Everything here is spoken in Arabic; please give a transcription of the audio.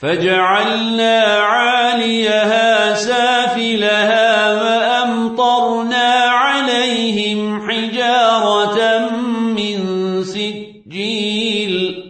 فجعلنا عاليها سافلها وأمطرنا عليهم حجارة من سجيل